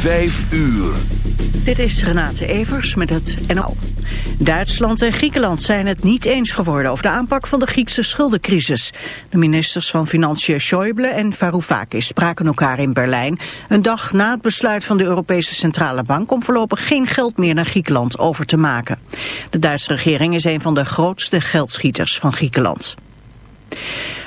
Vijf uur. Dit is Renate Evers met het NL. Duitsland en Griekenland zijn het niet eens geworden over de aanpak van de Griekse schuldencrisis. De ministers van Financiën Schäuble en Varoufakis spraken elkaar in Berlijn... een dag na het besluit van de Europese Centrale Bank... om voorlopig geen geld meer naar Griekenland over te maken. De Duitse regering is een van de grootste geldschieters van Griekenland.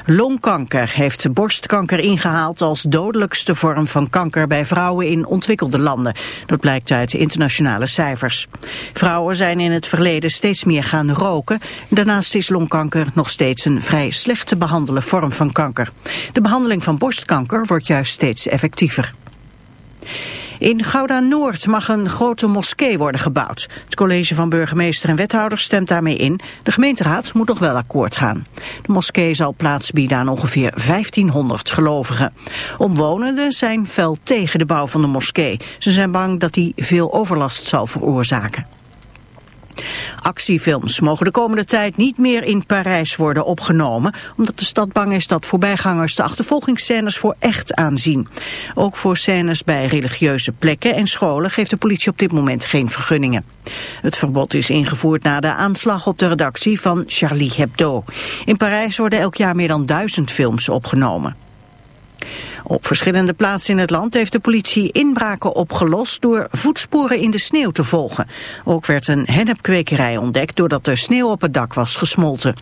Longkanker heeft borstkanker ingehaald als dodelijkste vorm van kanker bij vrouwen in ontwikkelde landen. Dat blijkt uit internationale cijfers. Vrouwen zijn in het verleden steeds meer gaan roken. Daarnaast is longkanker nog steeds een vrij slecht te behandelen vorm van kanker. De behandeling van borstkanker wordt juist steeds effectiever. In Gouda-Noord mag een grote moskee worden gebouwd. Het college van burgemeester en wethouders stemt daarmee in. De gemeenteraad moet nog wel akkoord gaan. De moskee zal plaats bieden aan ongeveer 1500 gelovigen. Omwonenden zijn fel tegen de bouw van de moskee. Ze zijn bang dat die veel overlast zal veroorzaken. Actiefilms mogen de komende tijd niet meer in Parijs worden opgenomen, omdat de stad bang is dat voorbijgangers de achtervolgingsscènes voor echt aanzien. Ook voor scènes bij religieuze plekken en scholen geeft de politie op dit moment geen vergunningen. Het verbod is ingevoerd na de aanslag op de redactie van Charlie Hebdo. In Parijs worden elk jaar meer dan duizend films opgenomen. Op verschillende plaatsen in het land heeft de politie inbraken opgelost door voetsporen in de sneeuw te volgen. Ook werd een hennepkwekerij ontdekt doordat er sneeuw op het dak was gesmolten.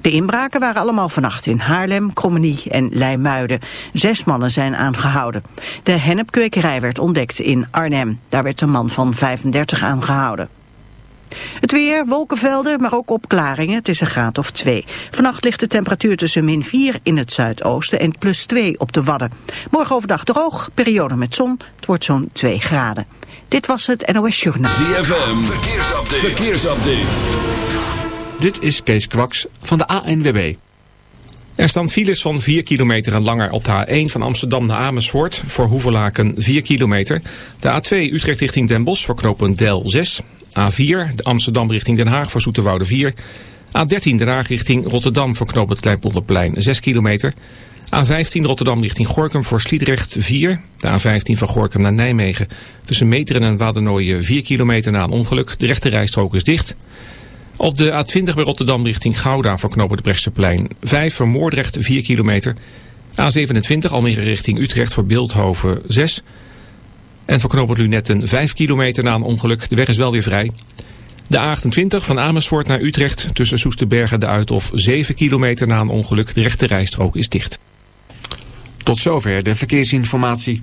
De inbraken waren allemaal vannacht in Haarlem, Krommenie en Leimuiden. Zes mannen zijn aangehouden. De hennepkwekerij werd ontdekt in Arnhem. Daar werd een man van 35 aangehouden. Het weer, wolkenvelden, maar ook opklaringen. Het is een graad of 2. Vannacht ligt de temperatuur tussen min 4 in het zuidoosten en plus 2 op de Wadden. Morgen overdag droog, periode met zon. Het wordt zo'n 2 graden. Dit was het NOS Journaal. ZFM, verkeersupdate. verkeersupdate. Dit is Kees Kwaks van de ANWB. Er staan files van 4 kilometer en langer op de A1 van Amsterdam naar Amersfoort. Voor Hoevelaken 4 kilometer. De A2 Utrecht richting Den Bosch voor knooppunt Del 6. A4 de Amsterdam richting Den Haag voor Zoeterwoude 4. A13 Den Haag richting Rotterdam voor knooppunt Kleinpolderplein 6 kilometer. A15 Rotterdam richting Gorkum voor Sliedrecht 4. De A15 van Gorkum naar Nijmegen. Tussen Meteren en Wadernooien 4 kilometer na een ongeluk. De rechte rijstrook is dicht. Op de A20 bij Rotterdam richting Gouda voor de Brechtseplein 5 voor Moordrecht 4 kilometer. A27 Almere richting Utrecht voor Beeldhoven 6. En voor knopen Lunetten 5 kilometer na een ongeluk. De weg is wel weer vrij. De A28 van Amersfoort naar Utrecht tussen Soesterberg en de Uithof 7 kilometer na een ongeluk. De rechte rijstrook is dicht. Tot zover de verkeersinformatie.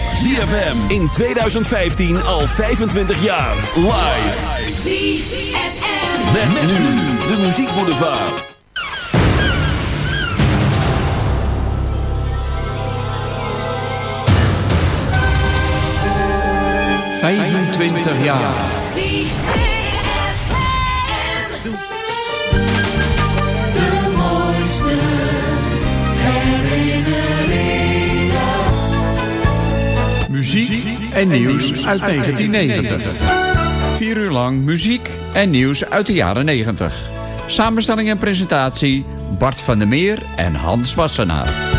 ZFM in 2015 al 25 jaar. Live. ZFM. Met, met nu de muziekboulevard. Vijfentwintig jaar. Muziek en nieuws uit 1990. Vier uur lang muziek en nieuws uit de jaren 90. Samenstelling en presentatie Bart van der Meer en Hans Wassenaar.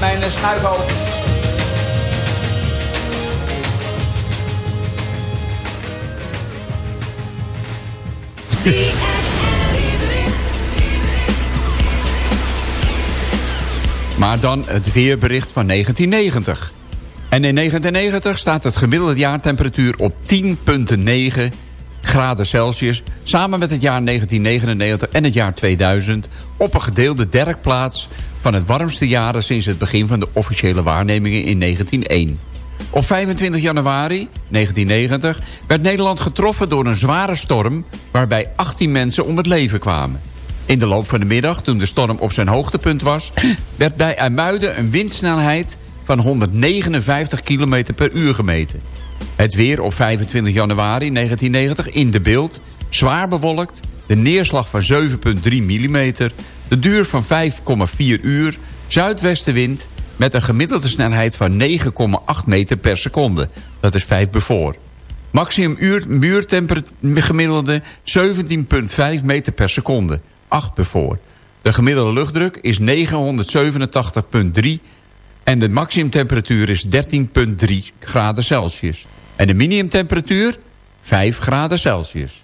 Mijn schuif open. Maar dan het weerbericht van 1990. En in 1990 staat het gemiddelde jaartemperatuur op 10,9 graden Celsius... samen met het jaar 1999 en het jaar 2000... op een gedeelde derde plaats van het warmste jaren... sinds het begin van de officiële waarnemingen in 1901. Op 25 januari 1990 werd Nederland getroffen door een zware storm... waarbij 18 mensen om het leven kwamen. In de loop van de middag, toen de storm op zijn hoogtepunt was... werd bij IJmuiden een windsnelheid van 159 km per uur gemeten. Het weer op 25 januari 1990 in de beeld. Zwaar bewolkt, de neerslag van 7,3 mm... de duur van 5,4 uur, zuidwestenwind... met een gemiddelde snelheid van 9,8 meter per seconde. Dat is 5 bevoor. Maximum uur, muurtemperatuur gemiddelde 17,5 meter per seconde. 8 bevoor. De gemiddelde luchtdruk is 987,3 en de maximumtemperatuur is 13,3 graden Celsius. En de minimumtemperatuur 5 graden Celsius.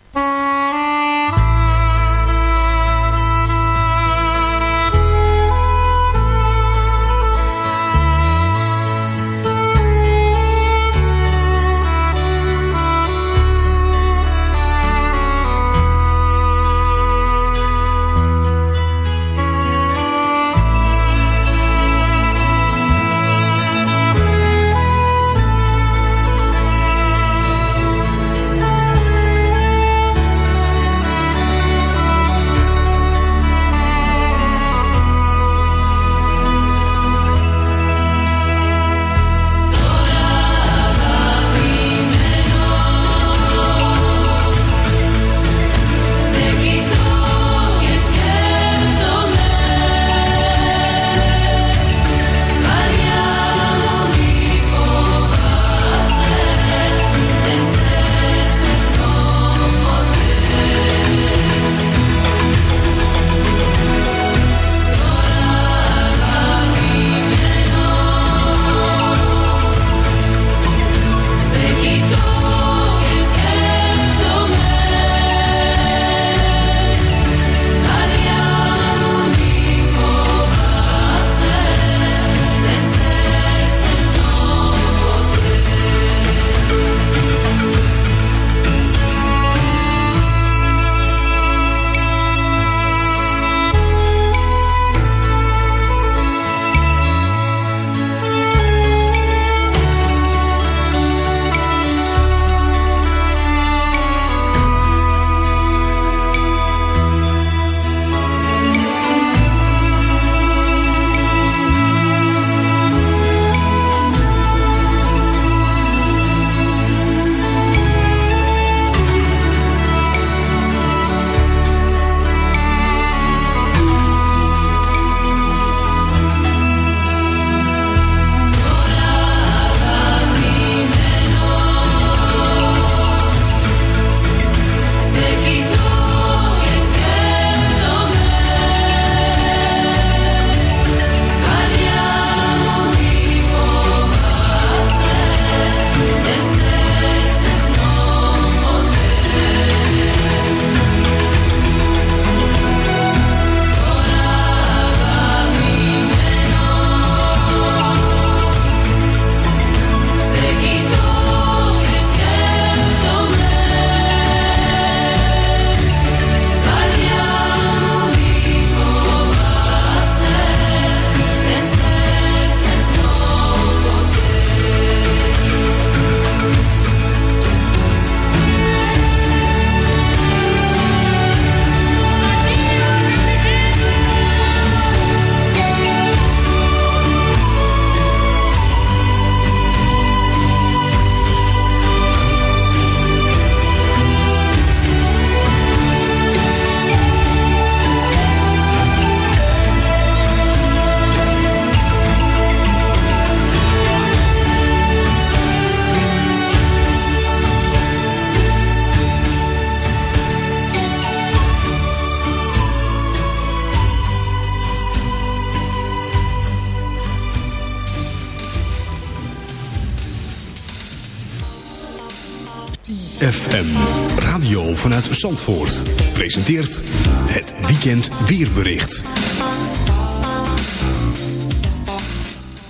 Zandvoort. Presenteert het Weekend Weerbericht.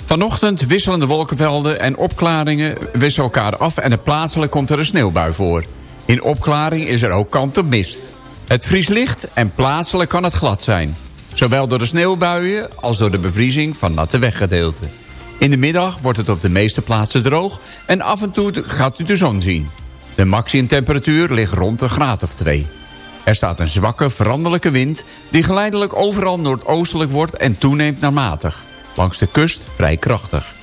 Vanochtend wisselende wolkenvelden en opklaringen wisselen elkaar af... en plaatselijk komt er een sneeuwbui voor. In opklaring is er ook kant op mist. Het vries licht en plaatselijk kan het glad zijn. Zowel door de sneeuwbuien als door de bevriezing van natte weggedeelten. In de middag wordt het op de meeste plaatsen droog... en af en toe gaat u de zon zien. De maximumtemperatuur ligt rond een graad of twee. Er staat een zwakke, veranderlijke wind... die geleidelijk overal noordoostelijk wordt en toeneemt naar matig. Langs de kust vrij krachtig.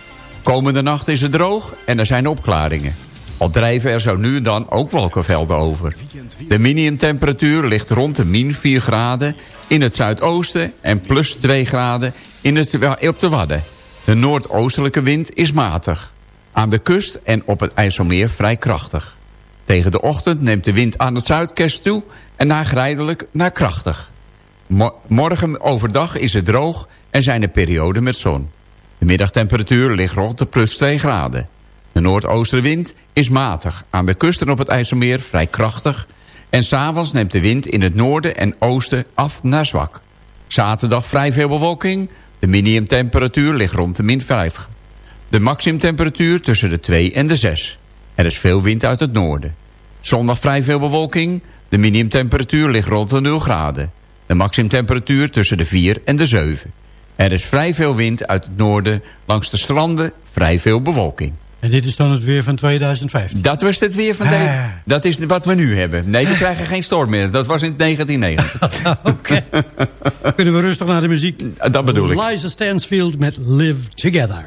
Komende nacht is het droog en er zijn opklaringen. Al drijven er zo nu en dan ook wolkenvelden over. De minimumtemperatuur ligt rond de min 4 graden in het zuidoosten... en plus 2 graden in het, op de Wadden. De noordoostelijke wind is matig. Aan de kust en op het IJsselmeer vrij krachtig. Tegen de ochtend neemt de wind aan het zuidkest toe... en nagrijdelijk naar krachtig. morgen overdag is het droog en zijn er perioden met zon. De middagtemperatuur ligt rond de plus 2 graden. De noordoostenwind is matig. Aan de kust en op het IJsselmeer vrij krachtig. En s'avonds neemt de wind in het noorden en oosten af naar zwak. Zaterdag vrij veel bewolking. De minimumtemperatuur ligt rond de min 5. De maximumtemperatuur tussen de 2 en de 6. Er is veel wind uit het noorden. Zondag vrij veel bewolking. De minimumtemperatuur ligt rond de 0 graden. De maximumtemperatuur tussen de 4 en de 7. Er is vrij veel wind uit het noorden. Langs de stranden vrij veel bewolking. En dit is dan het weer van 2015? Dat was het weer van... Ah. Dat is wat we nu hebben. Nee, we krijgen geen storm meer. Dat was in 1990. Oké. Kunnen we rustig naar de muziek? Dat bedoel ik. Liza Stansfield met Live Together.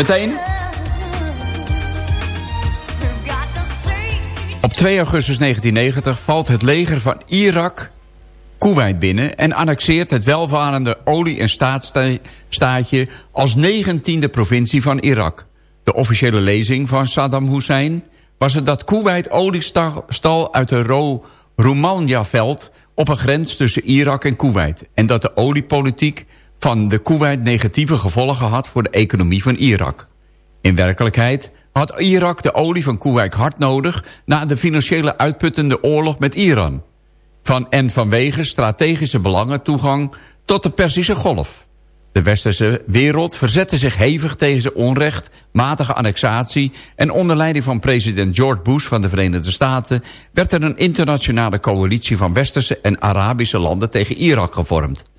Meteen. Op 2 augustus 1990 valt het leger van Irak Kuwait binnen... en annexeert het welvarende olie- en staatsstaatje als 19e provincie van Irak. De officiële lezing van Saddam Hussein was het dat Kuwait olie stal uit de Ro Roumania-veld... op een grens tussen Irak en Kuwait... en dat de oliepolitiek van de Kuwait negatieve gevolgen had... voor de economie van Irak. In werkelijkheid had Irak de olie van Kuwait hard nodig... na de financiële uitputtende oorlog met Iran. Van en vanwege strategische belangen toegang tot de Persische Golf. De westerse wereld verzette zich hevig tegen zijn onrecht, matige annexatie... en onder leiding van president George Bush van de Verenigde Staten... werd er een internationale coalitie van westerse en Arabische landen tegen Irak gevormd.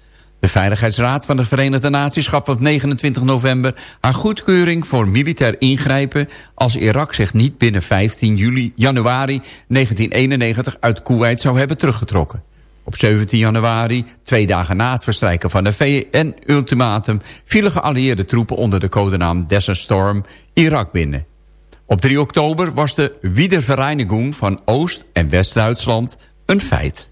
De Veiligheidsraad van de Verenigde Naties gaf op 29 november... haar goedkeuring voor militair ingrijpen... als Irak zich niet binnen 15 juli, januari 1991 uit Kuwait zou hebben teruggetrokken. Op 17 januari, twee dagen na het verstrijken van de VN-ultimatum... vielen geallieerde troepen onder de codenaam Desert Storm Irak binnen. Op 3 oktober was de Wiedervereinigung van Oost- en West-Duitsland een feit.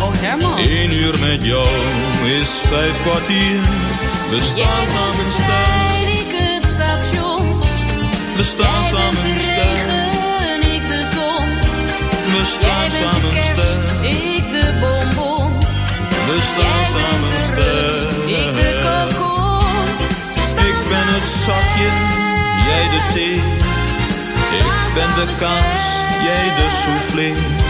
Oh Herman. Eén uur met jou is vijf kwartier. We staan samen sterk. ik het station. We staan Jij samen bent de regen, ik de ton. We staan Jij bent samen de kerst, ik de bonbon. We staan Jij samen bent de ik de kokon. Ik ben het zakje, jij de thee. Ik ben de kaas, jij de soufflé.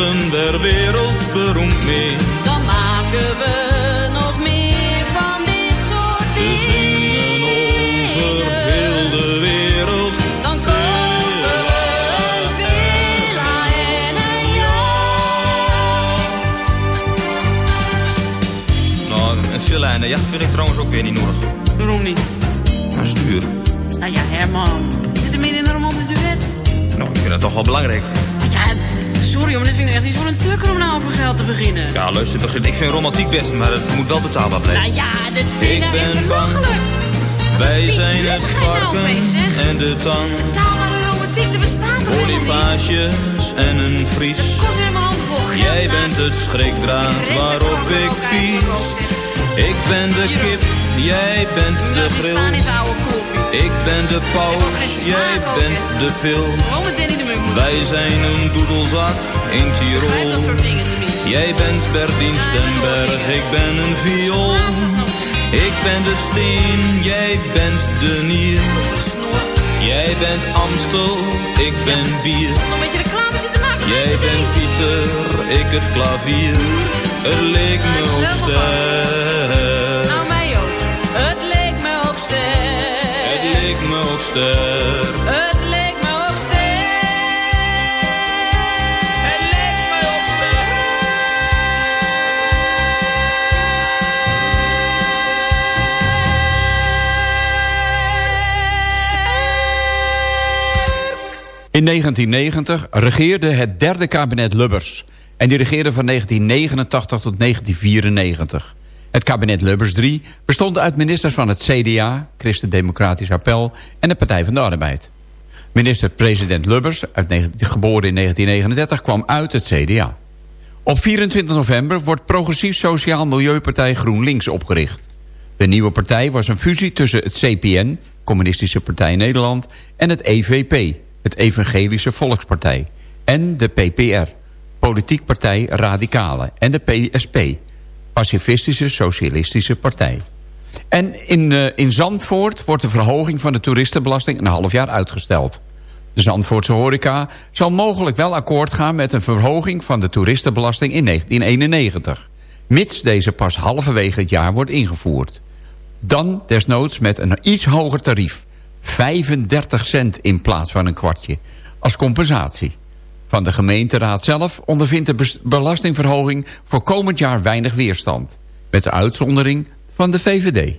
Worden der wereld beroemd mee. Dan maken we nog meer van dit soort We dingen. zingen over heel de wereld. Dan kopen we een villa en een yacht. Nou, een villa en een jacht vind ik trouwens ook weer niet nodig. Waarom niet? Dat is duur. Nou ja, Herman. Zit er midden in een romantisch duet? Nou, ik vind dat toch wel belangrijk. Sorry, maar dit vind ik echt niet voor een tukker om nou over geld te beginnen. Ja, luister, begin- ik vind romantiek best, maar het moet wel betaalbaar blijven. Nou ja, dit vind ik, nou echt ben bang. Wij zijn het nou varken en de tang. Betaalbare romantiek, er bestaat toch? Bonifages en een vries. Kost weer mijn hand vol geld. Jij bent de schrikdraad waarop ik pies. Ik ben de kip, jij bent de Nou, Ik ben de paus, jij bent de pil. Wij zijn een doedelzak in Tirol. Jij bent Berdien Stenberg, ik ben een viool. Ik ben de steen, jij bent de nier. Jij bent Amstel, ik ben bier. Een Jij bent Pieter, ik het klavier. Het leek me ook. Ster. Het leek me ook ster. Het leek me ook ster. In 1990 regeerde het derde kabinet Lubbers. En die regeerde van 1989 tot 1994. Het kabinet Lubbers 3 bestond uit ministers van het CDA, Christen Democratisch Appel en de Partij van de Arbeid. Minister-president Lubbers, uit, geboren in 1939, kwam uit het CDA. Op 24 november wordt Progressief Sociaal Milieupartij GroenLinks opgericht. De nieuwe partij was een fusie tussen het CPN, Communistische Partij Nederland... en het EVP, het Evangelische Volkspartij... en de PPR, Politiek Partij Radicale... en de PSP, Pacifistische Socialistische Partij. En in, eh, in Zandvoort wordt de verhoging van de toeristenbelasting... een half jaar uitgesteld. De Zandvoortse horeca zal mogelijk wel akkoord gaan... met een verhoging van de toeristenbelasting in 1991... mits deze pas halverwege het jaar wordt ingevoerd. Dan desnoods met een iets hoger tarief. 35 cent in plaats van een kwartje. Als compensatie. Van de gemeenteraad zelf ondervindt de belastingverhoging... voor komend jaar weinig weerstand. Met de uitzondering van de VVD.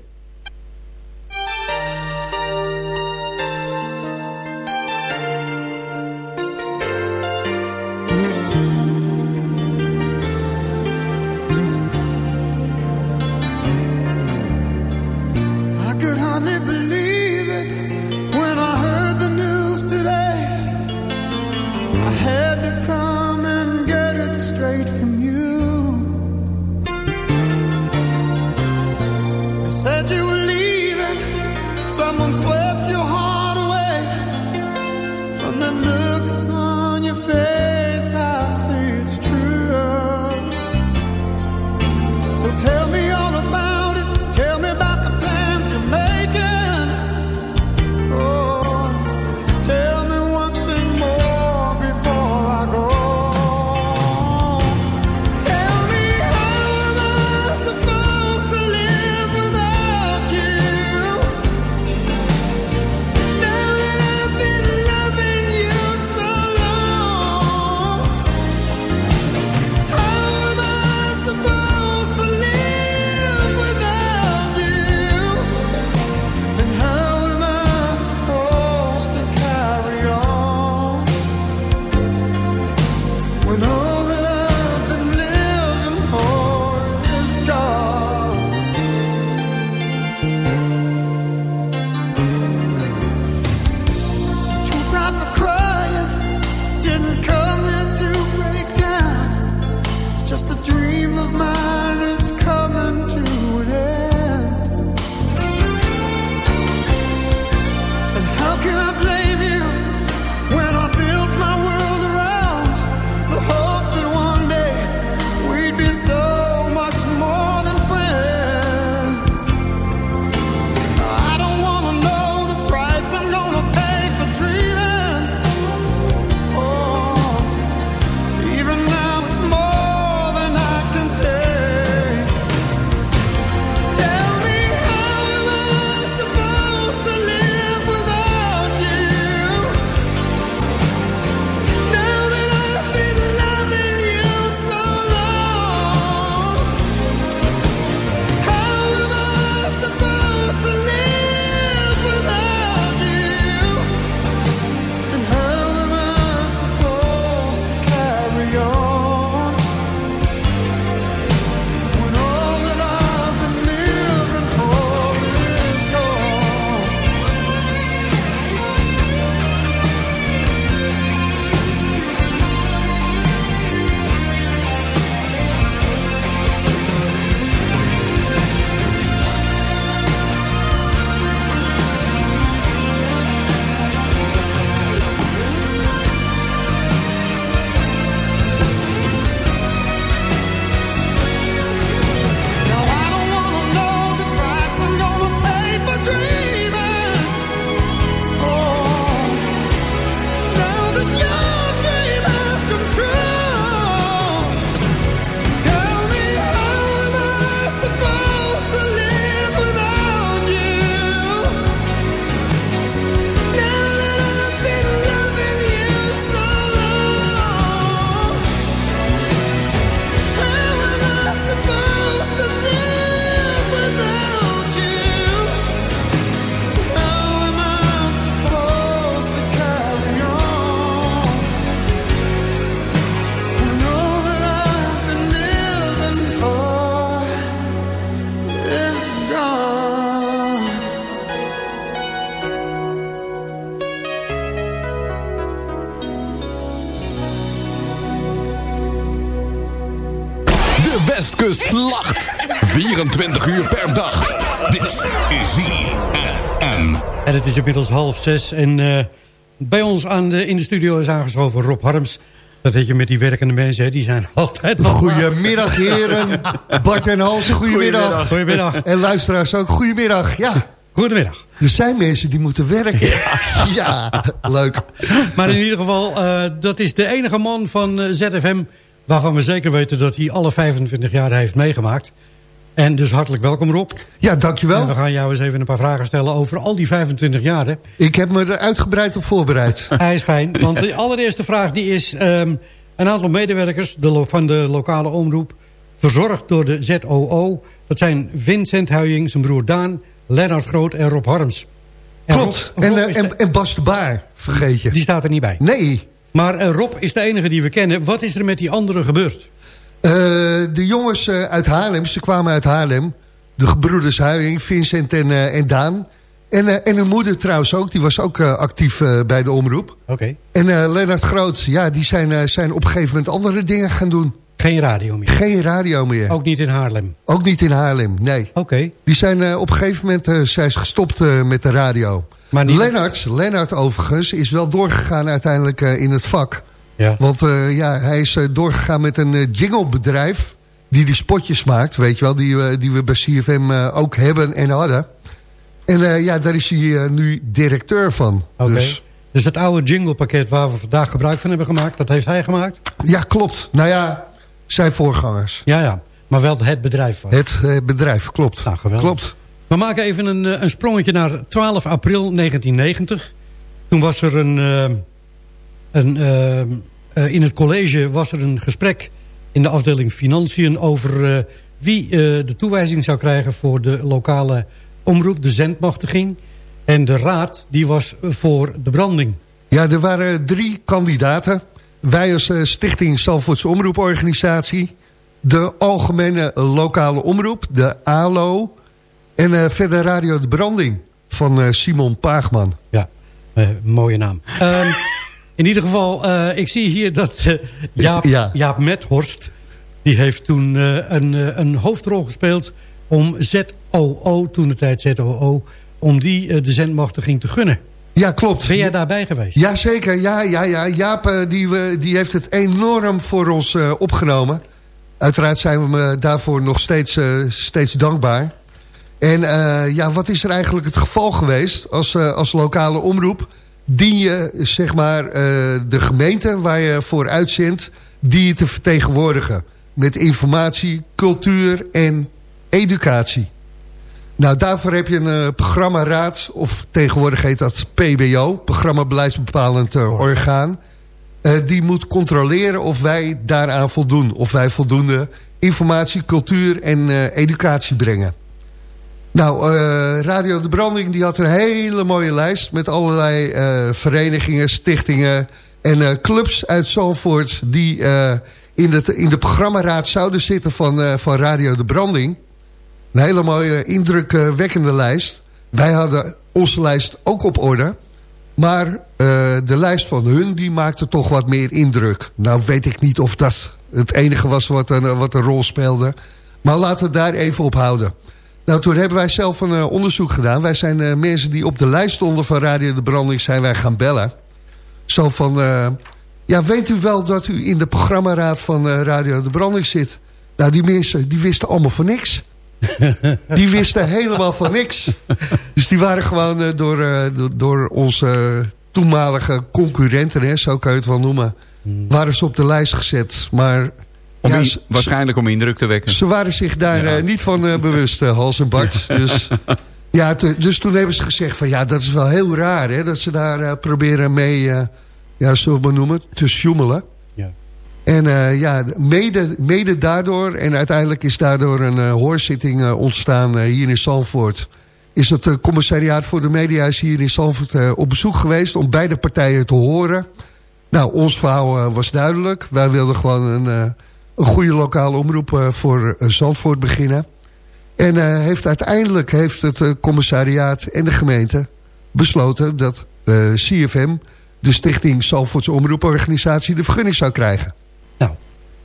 24 uur per dag. Dit is ZFM. En het is inmiddels half zes. En uh, bij ons aan de, in de studio is aangeschoven Rob Harms. Dat weet je met die werkende mensen, hè, die zijn altijd... Goedemiddag heren, Bart en Hans, goedemiddag. Goedemiddag. En luisteraars ook, goedemiddag. Ja. Goedemiddag. Er zijn mensen die moeten werken. Ja, leuk. Maar in ieder geval, uh, dat is de enige man van uh, ZFM... waarvan we zeker weten dat hij alle 25 jaar heeft meegemaakt. En dus hartelijk welkom Rob. Ja, dankjewel. En we gaan jou eens even een paar vragen stellen over al die 25 jaar. Hè? Ik heb me er uitgebreid op voorbereid. Hij is fijn, want de allereerste vraag die is... Um, een aantal medewerkers de van de lokale omroep... verzorgd door de ZOO. Dat zijn Vincent Huying, zijn broer Daan... Lennart Groot en Rob Harms. En Klopt, Rob, Rob en, Bas de Baar, vergeet je. Die staat er niet bij. Nee. Maar uh, Rob is de enige die we kennen. Wat is er met die anderen gebeurd? Uh, de jongens uit Haarlem, ze kwamen uit Haarlem. De gebroeders Huying, Vincent en, en Daan. En, en hun moeder trouwens ook, die was ook actief bij de omroep. Oké. Okay. En Lennart Groot, ja, die zijn, zijn op een gegeven moment andere dingen gaan doen. Geen radio meer? Geen radio meer. Ook niet in Haarlem? Ook niet in Haarlem, nee. Oké. Okay. Die zijn op een gegeven moment zijn gestopt met de radio. Maar. Lennart, Lennart overigens is wel doorgegaan uiteindelijk in het vak. Ja. Want ja, hij is doorgegaan met een jinglebedrijf... die die spotjes maakt, weet je wel... die, die we bij CFM ook hebben en hadden. En ja, daar is hij nu directeur van. Okay. Dus... dus het oude jinglepakket waar we vandaag gebruik van hebben gemaakt... dat heeft hij gemaakt? Ja, klopt. Nou ja zijn voorgangers. Ja, ja. Maar wel het bedrijf was. Het, het bedrijf, klopt. Nou, geweldig. klopt. We maken even een, een sprongetje naar 12 april 1990. Toen was er een... Uh, een uh, uh, in het college was er een gesprek in de afdeling Financiën... over uh, wie de toewijzing zou krijgen voor de lokale omroep, de zendmachtiging. En de raad die was voor de branding. Ja, er waren drie kandidaten. Wij als Stichting Zalvoorts Omroeporganisatie... de Algemene Lokale Omroep, de ALO... en verder Radio de Branding van Simon Paagman. Ja, mooie naam. um, in ieder geval, ik zie hier dat Jaap, ja. Jaap Methorst... die heeft toen een, een hoofdrol gespeeld om ZOO, toen de tijd ZOO... om die de zendmachtiging te gunnen. Ja, klopt. Ben jij daarbij geweest? Jazeker, ja, ja, ja. Jaap die, we, die heeft het enorm voor ons opgenomen. Uiteraard zijn we daarvoor nog steeds, steeds dankbaar. En ja, wat is er eigenlijk het geval geweest als, als lokale omroep? Dien je, zeg maar, de gemeente waar je voor uitzendt... die je te vertegenwoordigen. Met informatie, cultuur en educatie. Nou, daarvoor heb je een uh, programmaraad, of tegenwoordig heet dat PBO... Programma Beleidsbepalend uh, Orgaan. Die moet controleren of wij daaraan voldoen. Of wij voldoende informatie, cultuur en educatie brengen. Nou, Radio de Branding die had een hele mooie lijst... met allerlei verenigingen, stichtingen en clubs uit Zalvoort... die in, de, in de programmaraad zouden zitten van, van Radio de Branding... Een hele mooie, indrukwekkende lijst. Wij hadden onze lijst ook op orde. Maar de lijst van hun die maakte toch wat meer indruk. Nou weet ik niet of dat het enige was wat een, wat een rol speelde. Maar laten we het daar even op houden. Nou, toen hebben wij zelf een uh, onderzoek gedaan. Wij zijn uh, mensen die op de lijst stonden van Radio de Branding... zijn wij gaan bellen. Zo van... ja, weet u wel dat u in de programmaraad van Radio de Branding zit? Nou, die mensen die wisten allemaal van niks. die wisten helemaal van niks. Dus die waren gewoon door, door onze toenmalige concurrenten, hè, zo kan je het wel noemen... Hmm. waren ze op de lijst gezet. Maar om ja, waarschijnlijk om indruk te wekken. Ze waren zich daar ja. uh, niet van bewust, Hals en Bart. Dus, ja, te, dus toen hebben ze gezegd van ja, dat is wel heel raar... Hè, dat ze daar proberen mee, ja, zullen we maar noemen, te sjoemelen. En uh, ja, mede, mede daardoor, en uiteindelijk is daardoor een uh, hoorzitting uh, ontstaan hier in Zandvoort. Is het commissariaat voor de media is hier in Zandvoort op bezoek geweest om beide partijen te horen. Nou, ons verhaal was duidelijk. Wij wilden gewoon een, een goede lokale omroep voor Zandvoort beginnen. En heeft uiteindelijk heeft het commissariaat en de gemeente besloten dat CFM, de Stichting Zandvoortse Omroeporganisatie, de vergunning zou krijgen.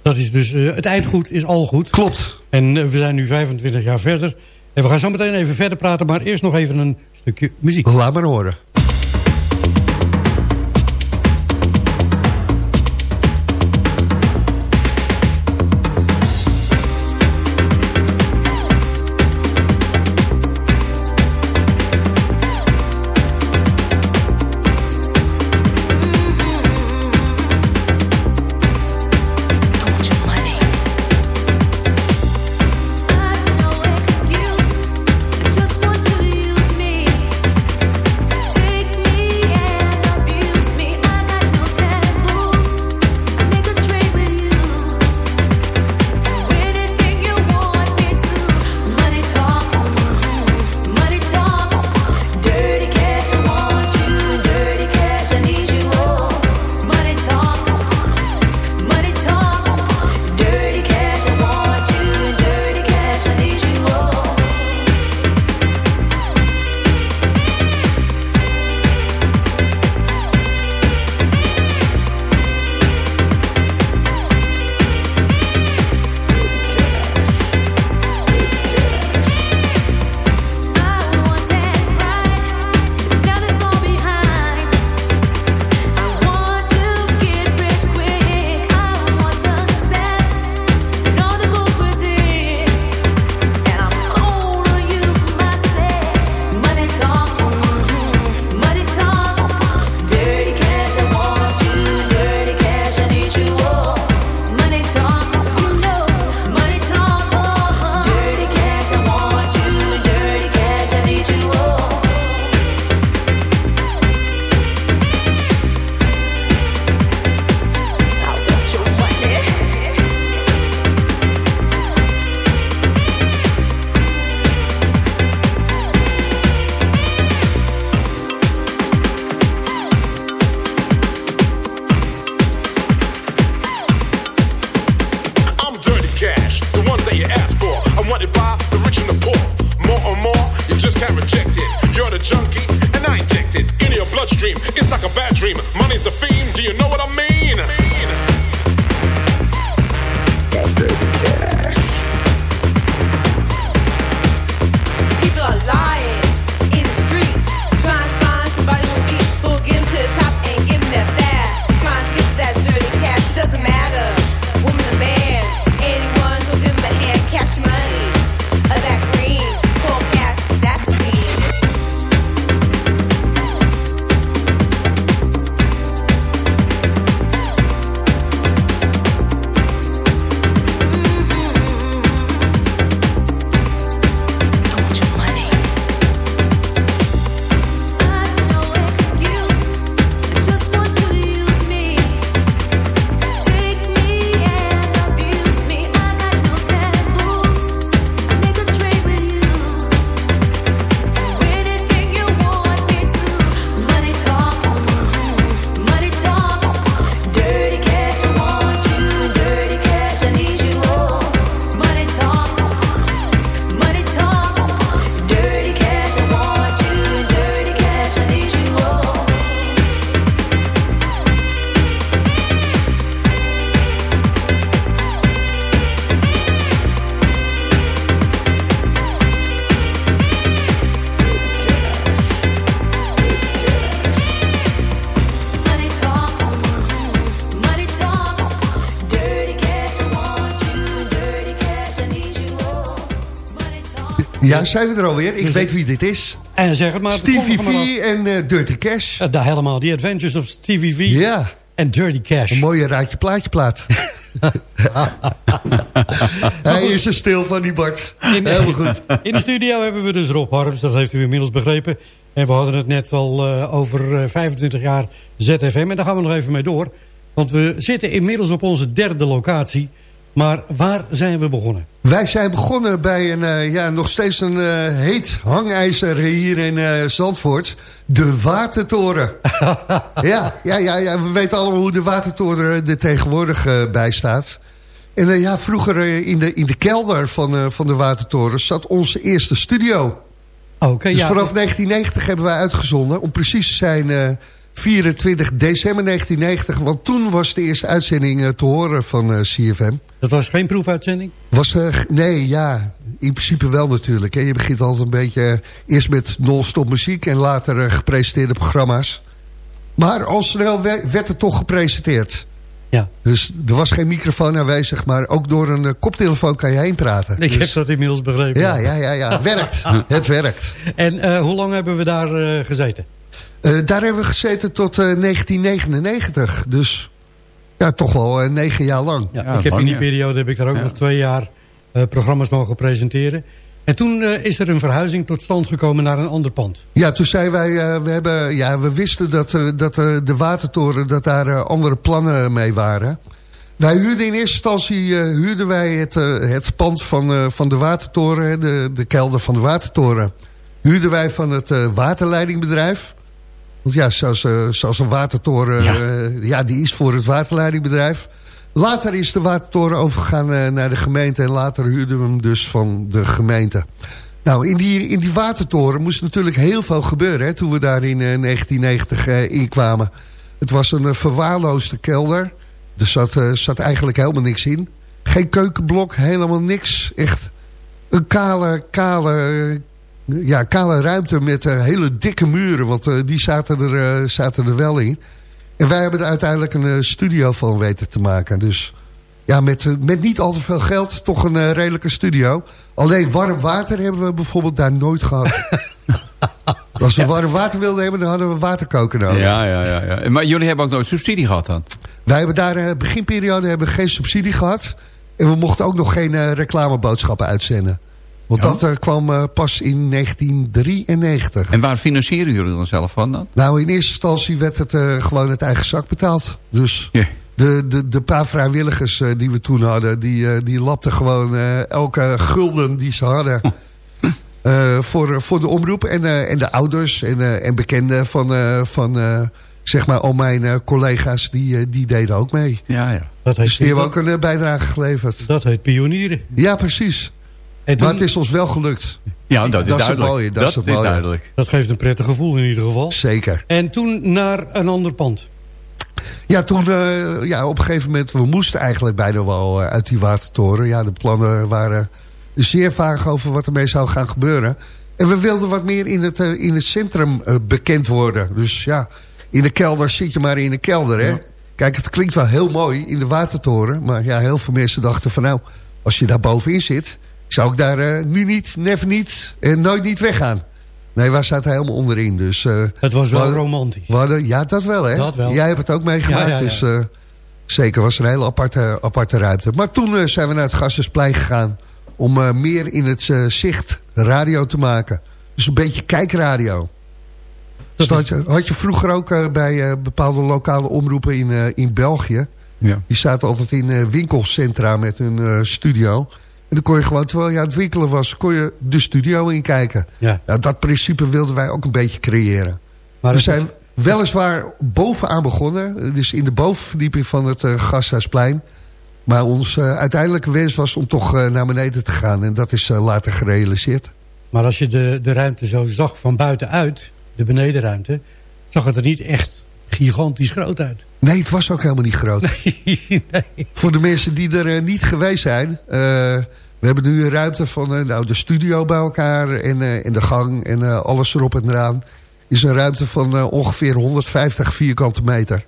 Dat is dus, het eindgoed is al goed. Klopt. En we zijn nu 25 jaar verder. En we gaan zo meteen even verder praten, maar eerst nog even een stukje muziek. Laat maar horen. Ja, zijn we er alweer. Ik weet wie dit is. En zeg het maar. Stevie V en uh, Dirty Cash. Uh, daar helemaal. The Adventures of Stevie V ja. en Dirty Cash. Een mooie raadje plaatje plaat. Hij is er stil van die Bart. In, Heel goed. In de studio hebben we dus Rob Harms. Dat heeft u inmiddels begrepen. En we hadden het net al uh, over 25 jaar ZFM. En daar gaan we nog even mee door. Want we zitten inmiddels op onze derde locatie. Maar waar zijn we begonnen? Wij zijn begonnen bij een, uh, ja, nog steeds een uh, heet hangijzer hier in uh, Zandvoort. De Watertoren. ja, ja, ja, ja, we weten allemaal hoe de Watertoren er tegenwoordig bij staat. En ja, vroeger in, de, in de kelder van, van de Watertoren zat onze eerste studio. Okay, dus ja, vanaf 1990 hebben wij uitgezonden. Om precies te zijn 24 december 1990. Want toen was de eerste uitzending eh, te horen van eh, CFM. Dat was geen proefuitzending? Was, eh, g- nee, ja. In principe wel natuurlijk. Hè. Je begint altijd een beetje... eh, eerst met non-stop muziek en later eh, gepresenteerde programma's. Maar al snel we- werd het toch gepresenteerd. Ja. Dus er was geen microfoon aanwezig, maar ook door een eh, koptelefoon kan je heen praten. Ik Dus- heb dat inmiddels begrepen. Ja, ja, ja, ja. Het werkt. Het werkt. En eh, hoe lang hebben we daar eh, gezeten? Eh, daar hebben we gezeten tot eh, 1999. Dus ja, toch wel eh, negen jaar lang. Ja, ik heb in die periode heb ik daar ook nog twee jaar eh, programma's mogen presenteren. En toen eh, is er een verhuizing tot stand gekomen naar een ander pand. Ja, toen zeiden wij, eh, we, hebben, ja, we wisten dat, eh, dat eh, de watertoren, dat daar eh, andere plannen mee waren. Wij huurden in eerste instantie eh, huurden wij het, eh, het pand van, eh, van de watertoren, de, de kelder van de watertoren. Huurden wij van het eh, waterleidingbedrijf. Want ja, zoals, eh, zoals een watertoren, Ja. ja. ja, die is voor het waterleidingbedrijf. Later is de watertoren overgegaan eh, naar de gemeente en later huurden we hem dus van de gemeente. Nou, in die, in die watertoren moest natuurlijk heel veel gebeuren... Hè, toen we daar in eh, 1990 eh, inkwamen. Het was een eh, verwaarloosde kelder. Er zat, eh, zat eigenlijk helemaal niks in. Geen keukenblok, helemaal niks. Echt een kale, kale, eh, ja, kale ruimte met eh, hele dikke muren. Want eh, die zaten er, eh, zaten er wel in. En wij hebben er uiteindelijk een studio van weten te maken. Dus ja, met, met niet al te veel geld toch een redelijke studio. Alleen warm water hebben we bijvoorbeeld daar nooit gehad. Als we warm water wilden hebben, dan hadden we waterkoker nodig. Ja, ja, ja, ja. Maar jullie hebben ook nooit subsidie gehad dan? Wij hebben daar in de beginperiode hebben geen subsidie gehad. En we mochten ook nog geen reclameboodschappen uitzenden. Want Ja? dat eh, kwam eh, pas in 1993. En waar financieren jullie dan zelf van dan? Nou, in eerste instantie werd het eh, gewoon uit eigen zak betaald. Dus de, de, de paar vrijwilligers die we toen hadden... die, die lapten gewoon eh, elke gulden die ze hadden... eh, voor, voor de omroep en, eh, en de ouders en, eh, en bekenden van, eh, van eh, zeg maar al mijn eh, collega's... Die, die deden ook mee. Ja, ja. Dat heet, Dus die hebben ook een bijdrage geleverd. dat heet pionieren. Ja, precies. Maar het is ons wel gelukt. Ja, dat is het duidelijk. mooie, dat, Dat is is duidelijk. Dat geeft een prettig gevoel in ieder geval. Zeker. En toen naar een ander pand. Ja, toen, eh, ja, op een gegeven moment, we moesten eigenlijk bijna wel eh, uit die watertoren. Ja, de plannen waren zeer vaag over wat ermee zou gaan gebeuren. En we wilden wat meer in het, eh, in het centrum bekend worden. Dus ja, in de kelder zit je maar in de kelder, hè. Kijk, het klinkt wel heel mooi in de watertoren. Maar ja, heel veel mensen dachten van nou, als je daar bovenin zit... zou ik daar eh, nu niet, never niet en nooit niet weggaan. Nee, wij zaten helemaal onderin. Dus, eh, Het was wel hadden- romantisch. hadden- ja, dat wel, hè? Dat wel. Jij hebt het ook meegemaakt, Ja, ja, ja. dus eh, zeker was een hele aparte, aparte ruimte. Maar toen eh, zijn we naar het Gassersplein gegaan... om eh, meer in het eh, zicht radio te maken. Dus een beetje kijkradio. Dus dat had, je, had je vroeger ook eh, bij eh, bepaalde lokale omroepen in, eh, in België. Ja. Die zaten altijd in eh, winkelcentra met hun eh, studio. En dan kon je gewoon, terwijl je aan het winkelen was... kon je de studio inkijken. Ja. Nou, dat principe wilden wij ook een beetje creëren. Maar we zijn weliswaar bovenaan begonnen. Dus in de bovenverdieping van het uh, Gasthuisplein. Maar ons uh, uiteindelijke wens was om toch uh, naar beneden te gaan. En dat is later gerealiseerd. Maar als je de, de ruimte zo zag van buitenuit, de benedenruimte... zag het er niet echt gigantisch groot uit. Nee, het was ook helemaal niet groot. Nee, nee. Voor de mensen die er niet geweest zijn... we hebben nu een ruimte van nou, de studio bij elkaar... en, en de gang en alles erop en eraan is een ruimte van uh, ongeveer 150 vierkante meter.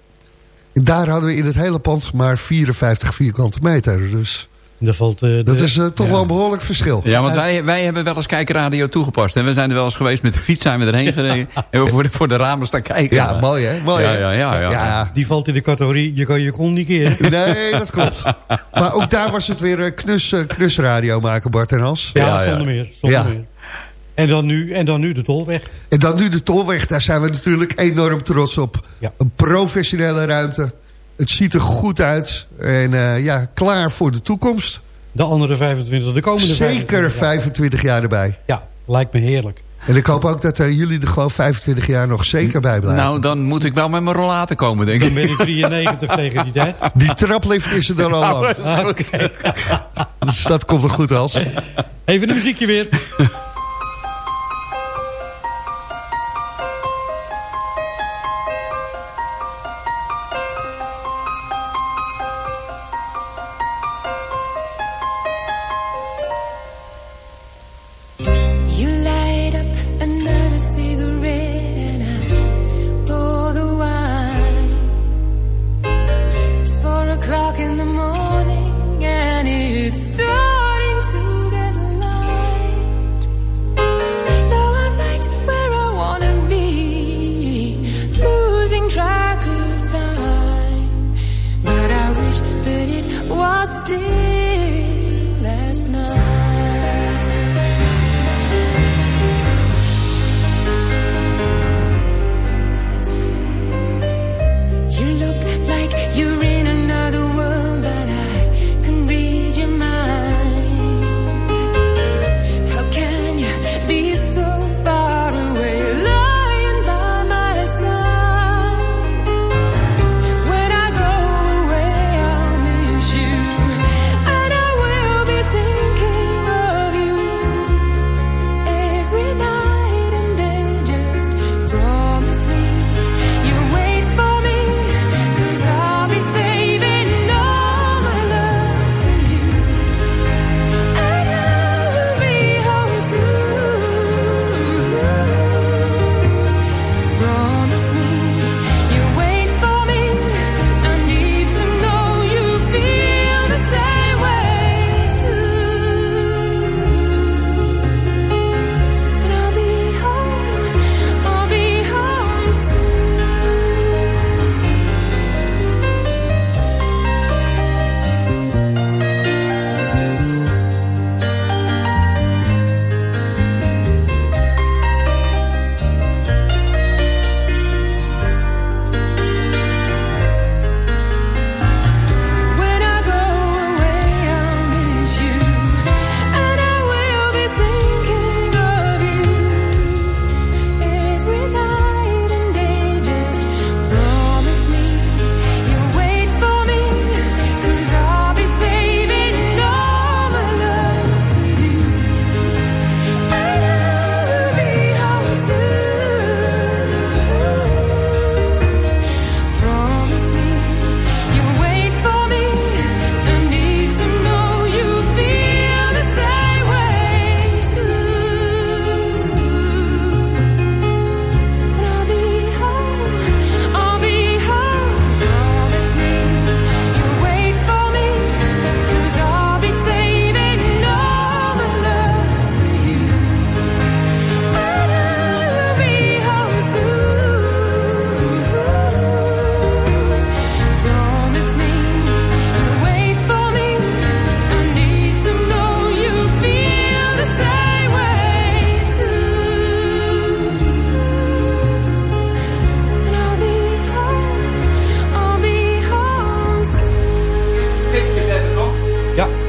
En daar hadden we in het hele pand maar 54 vierkante meter. Dus dat, valt, uh, dat is uh, toch ja. wel een behoorlijk verschil. Ja, want wij, wij hebben wel eens kijkradio toegepast. En we zijn er wel eens geweest met de fiets zijn we erheen gereden. en we voor de, voor de ramen staan kijken. Ja, mooi hè? Mooi, ja, hè? Ja, ja, ja, ja, Die valt in de categorie, je kan je kon niet keren. Nee, dat klopt. maar ook daar was het weer knus, knusradio maken, Bart en Hans. Ja, zonder meer. Zonder meer. En dan, nu, en dan nu de Tolweg. En dan nu de Tolweg, daar zijn we natuurlijk enorm trots op. Ja. Een professionele ruimte. Het ziet er goed uit. En uh, ja, klaar voor de toekomst. De andere 25, de komende Zeker 25 jaar. 25 jaar erbij. Ja, lijkt me heerlijk. En ik hoop ook dat uh, jullie er gewoon 25 jaar nog zeker bij blijven. Nou, dan moet ik wel met mijn rollator komen, denk ik. Dan ben ik 93 tegen die tijd. Die traplift is er dan al lang. Ah, okay. dus dat komt wel goed, als. Even een muziekje weer.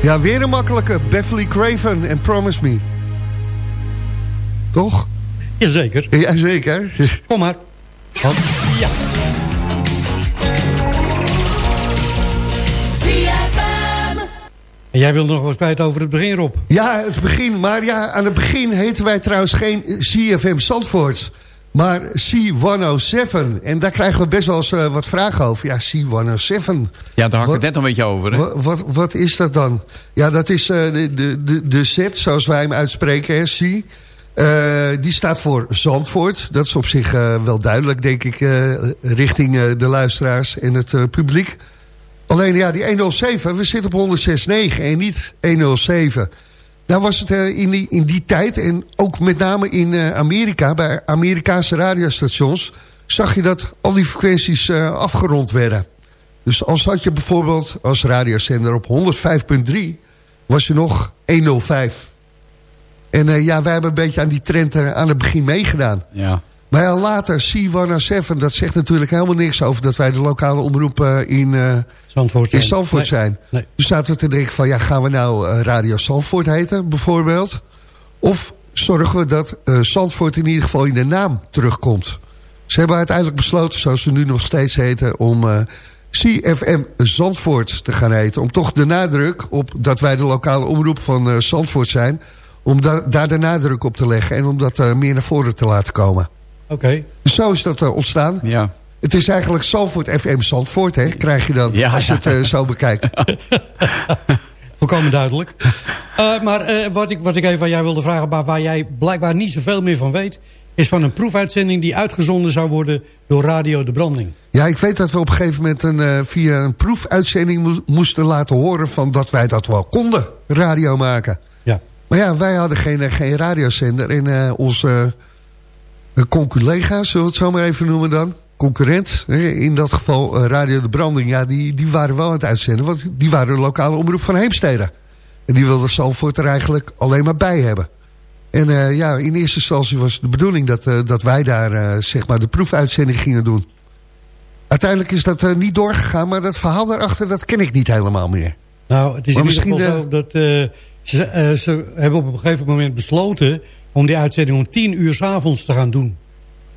Ja, weer een makkelijke. Beverly Craven en Promise Me. Toch? Jazeker. Jazeker. Kom maar. Wat? Ja. En jij wilde nog wat kwijt over het begin, Rob? Ja, het begin. Maar ja, aan het begin heten wij trouwens geen CFM Zandvoort. Maar C107. En daar krijgen we best wel eens uh, wat vragen over. Ja, C107. Ja, daar had ik het net een beetje over. Hè? Wat, wat, wat, is dat dan? Ja, dat is uh, de, de, de, set, zoals wij hem uitspreken, hè, C. Uh, die staat voor Zandvoort. Dat is op zich wel duidelijk, denk ik, richting de luisteraars en het publiek. Alleen ja, die 107, we zitten op 106.9 en niet 107. Nou was het uh, in, die, in die tijd en ook met name in uh, Amerika... bij Amerikaanse radiostations... zag je dat al die frequenties uh, afgerond werden. Dus als had je bijvoorbeeld als radiozender op 105.3... was je nog 105. En ja, wij hebben een beetje aan die trend aan het begin meegedaan. Ja. Maar ja, later, C107, dat zegt natuurlijk helemaal niks over... dat wij de lokale omroep uh, in, uh, Zandvoort in Zandvoort zijn. Nee. Dus zaten we te denken van, ja, gaan we nou uh, Radio Zandvoort heten, bijvoorbeeld? Of zorgen we dat Zandvoort in ieder geval in de naam terugkomt? Ze hebben uiteindelijk besloten, zoals ze nu nog steeds heten... om CFM Zandvoort te gaan heten. Om toch de nadruk op dat wij de lokale omroep van Zandvoort zijn... om da daar de nadruk op te leggen en om dat meer naar voren te laten komen. Oké. Okay. Dus zo is dat uh, ontstaan. Ja. Het is eigenlijk Zandvoort FM Zandvoort, hè, krijg je dan, ja, als je het uh, zo bekijkt. Volkomen duidelijk. Uh, maar wat, ik, wat ik even van jou wilde vragen, maar waar jij blijkbaar niet zoveel meer van weet... is van een proefuitzending die uitgezonden zou worden door Radio De Branding. Ja, ik weet dat we op een gegeven moment een, via een proefuitzending mo moesten laten horen... van dat wij dat wel konden, radio maken. Ja. Maar ja, wij hadden geen, geen radiozender en onze conculega's, zullen we het zo maar even noemen dan. Concurrent, in dat geval Radio de Branding, ja, die, die waren wel aan het uitzenden. Want die waren de lokale omroep van Heemstede. En die wilde Zandvoort er eigenlijk alleen maar bij hebben. En uh, ja, in eerste instantie was de bedoeling dat, uh, dat wij daar uh, zeg maar de proefuitzending gingen doen. Uiteindelijk is dat niet doorgegaan, maar dat verhaal daarachter, dat ken ik niet helemaal meer. Nou, het is maar in ieder geval zo dat ze, ze hebben op een gegeven moment besloten om die uitzending om tien uur s avonds te gaan doen.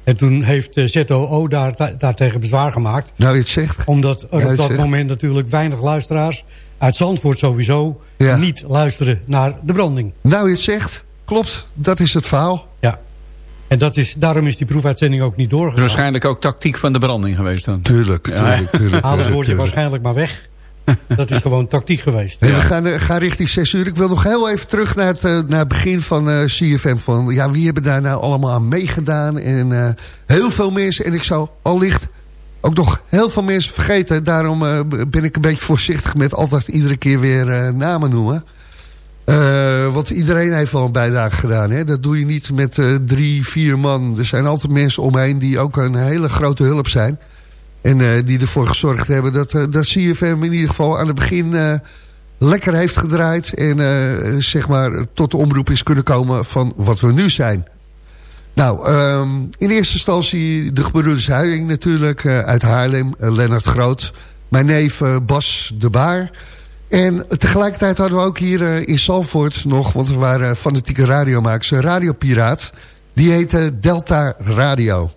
En toen heeft uh, ZOO daar, daar tegen bezwaar gemaakt. Nou, je het zegt. Omdat er op dat zegt. moment natuurlijk weinig luisteraars... uit Zandvoort sowieso ja. niet luisteren naar de branding. Nou, je het zegt. Klopt, dat is het verhaal. Ja. En dat is, daarom is die proefuitzending ook niet doorgegaan. Waarschijnlijk ook tactiek van de branding geweest dan. Tuurlijk, tuurlijk, ja. tuurlijk. Haal het woordje waarschijnlijk maar weg. Dat is gewoon tactiek geweest. Ja. We gaan, gaan richting 6 uur. Ik wil nog heel even terug naar het, uh, naar het begin van uh, CFM. Van, ja, wie hebben daar nou allemaal aan meegedaan? En heel veel mensen. En ik zou allicht ook nog heel veel mensen vergeten. Daarom ben ik een beetje voorzichtig met altijd iedere keer weer namen noemen. want iedereen heeft wel een bijdrage gedaan. Hè? Dat doe je niet met drie, vier man. Er zijn altijd mensen omheen die ook een hele grote hulp zijn. En uh, die ervoor gezorgd hebben dat, uh, dat CFM in ieder geval aan het begin uh, lekker heeft gedraaid. En zeg maar tot de omroep is kunnen komen van wat we nu zijn. Nou, um, in eerste instantie de gebroeders Huijing natuurlijk uit Haarlem. Lennart Groot. Mijn neef Bas de Baar. En tegelijkertijd hadden we ook hier in Salford nog... want we waren fanatieke radiomakers, een radiopiraat. Die heette Delta Radio.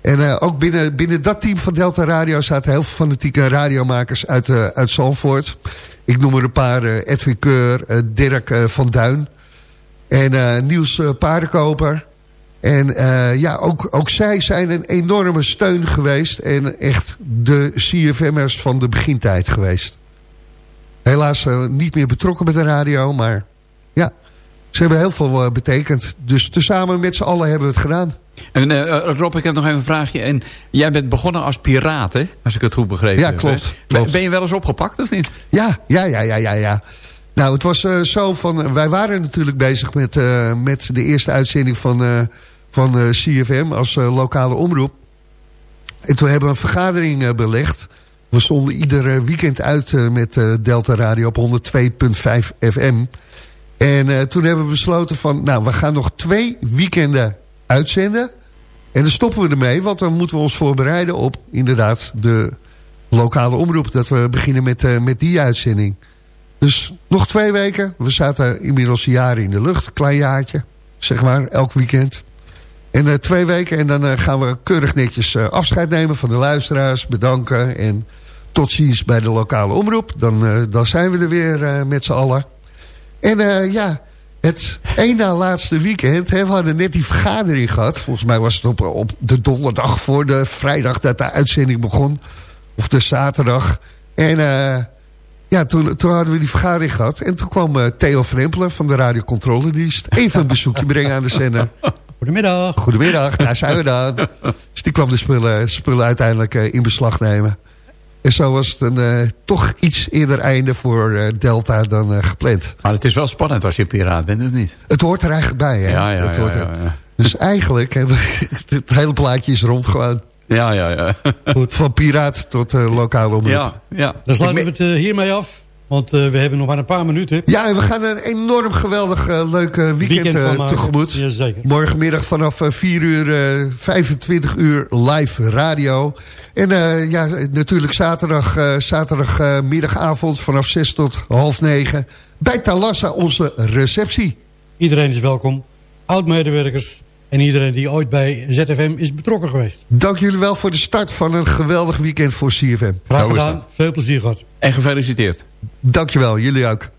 En uh, ook binnen, binnen dat team van Delta Radio zaten heel veel fanatieke radiomakers uit, uh, uit Zalvoort. Ik noem er een paar, uh, Edwin Keur, Dirk van Duin en Niels Paardenkoper. En ja, ook, ook zij zijn een enorme steun geweest en echt de CFM'ers van de begintijd geweest. Helaas niet meer betrokken met de radio, maar ja, ze hebben heel veel betekend. Dus tezamen met z'n allen hebben we het gedaan. En uh, Rob, ik heb nog even een vraagje. En jij bent begonnen als piraat, hè? Als ik het goed begrepen ja, heb. klopt, klopt. Ben je wel eens opgepakt of niet? Ja, ja, ja, ja, ja. ja. Nou, het was uh, zo van... Wij waren natuurlijk bezig met, uh, met de eerste uitzending van, van CFM als lokale omroep. En toen hebben we een vergadering belegd. We stonden ieder weekend uit met Delta Radio op 102.5 FM. En toen hebben we besloten van... Nou, we gaan nog twee weekenden uitzenden. En dan stoppen we ermee, want dan moeten we ons voorbereiden op inderdaad de lokale omroep. Dat we beginnen met, uh, met die uitzending. Dus nog twee weken. We zaten inmiddels jaar in de lucht. Klein jaartje, zeg maar, elk weekend. En uh, twee weken en dan uh, gaan we keurig netjes afscheid nemen van de luisteraars. Bedanken en tot ziens bij de lokale omroep. Dan, dan zijn we er weer met z'n allen. En ja, het één na laatste weekend. Hè, we hadden net die vergadering gehad. Volgens mij was het op, op de donderdag voor de vrijdag dat de uitzending begon. Of de zaterdag. En ja, toen, toen hadden we die vergadering gehad. En toen kwam Theo Vrempelen van de radiocontroledienst... even een bezoekje brengen aan de zender. Goedemiddag. Goedemiddag, daar zijn we dan. Dus die kwam de spullen, spullen uiteindelijk uh, in beslag nemen. En zo was het een uh, toch iets eerder einde voor uh, Delta dan gepland. Maar het is wel spannend als je piraat bent, of niet? Het hoort er eigenlijk bij, hè? Ja, ja, het ja, hoort er... ja, ja. Dus eigenlijk hebben we... Het hele plaatje is rond gewoon. Ja, ja, ja. Goed. Van piraat tot lokale omroep. Ja, ja. Dan sluiten we het hiermee af. Want uh, we hebben nog maar een paar minuten. Ja, en we gaan een enorm geweldig uh, leuk uh, weekend, weekend tegemoet. Jazeker. Morgenmiddag vanaf 4 uur, 25 uur live radio. En ja, natuurlijk zaterdag, zaterdagmiddagavond vanaf 6 tot half 9. Bij Talassa onze receptie. Iedereen is welkom. Oud-medewerkers, en iedereen die ooit bij ZFM is betrokken geweest. Dank jullie wel voor de start van een geweldig weekend voor CFM. Graag gedaan, veel plezier gehad. En gefeliciteerd. Dankjewel, jullie ook.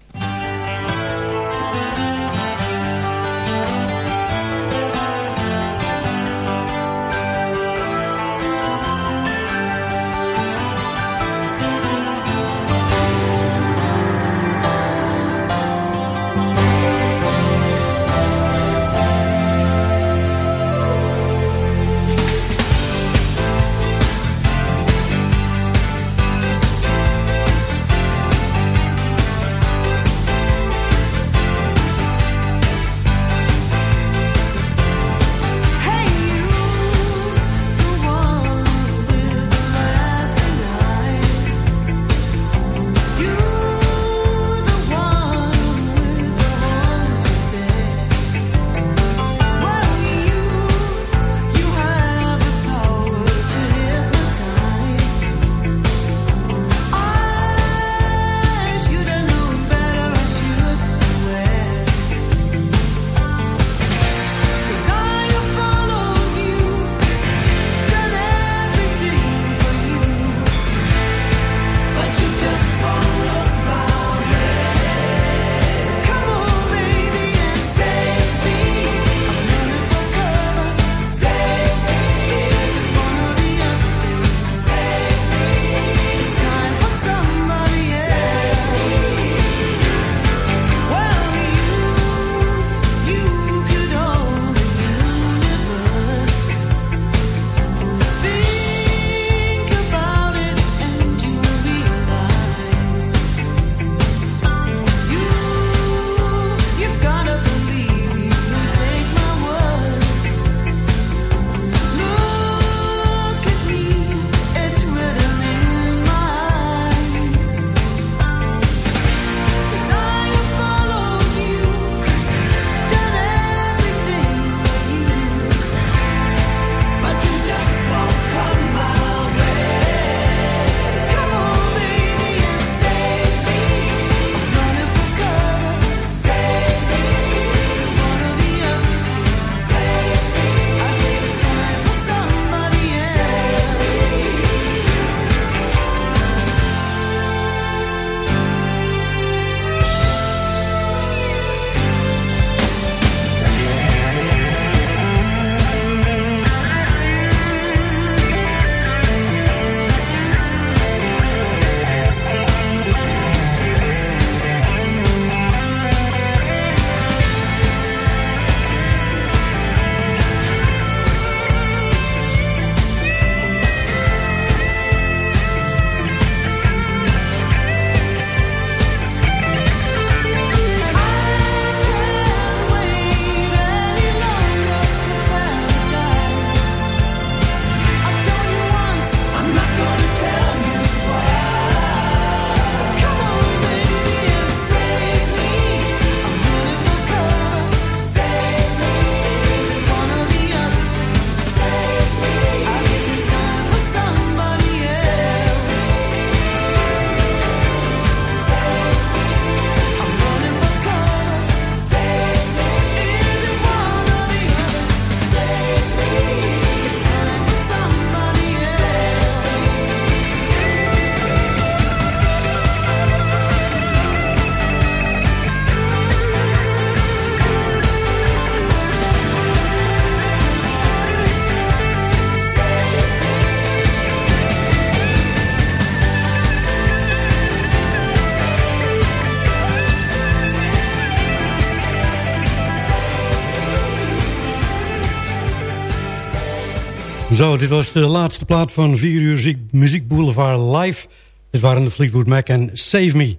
Dit was de laatste plaat van 4 uur Ziek- Muziek Boulevard Live. Dit waren de Fleetwood Mac en Save Me.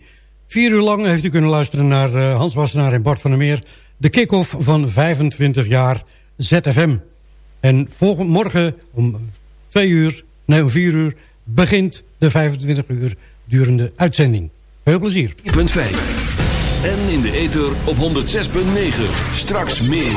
Vier uur lang heeft u kunnen luisteren naar eh, Hans Wassenaar en Bart van der Meer. De kick-off van 25 jaar ZFM. En volgend morgen om 2 uur, nee om 4 uur, begint de 25 uur durende uitzending. Veel plezier. Punt 5. En in de ether op 106.9. Straks meer.